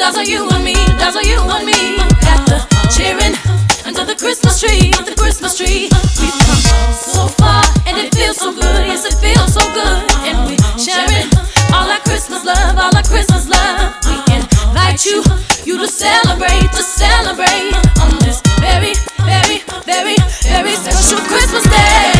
that's are you and me, that's are you and me. At the cheering under the Christmas tree, the Christmas tree. We've come so far, and it feels so good. Yes, it feels so good, and we sharing all our Christmas love, all our Christmas love. We invite you, you to celebrate, to celebrate on this very, very, very, very special Christmas day.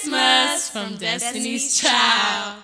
Christmas from Destiny's Child.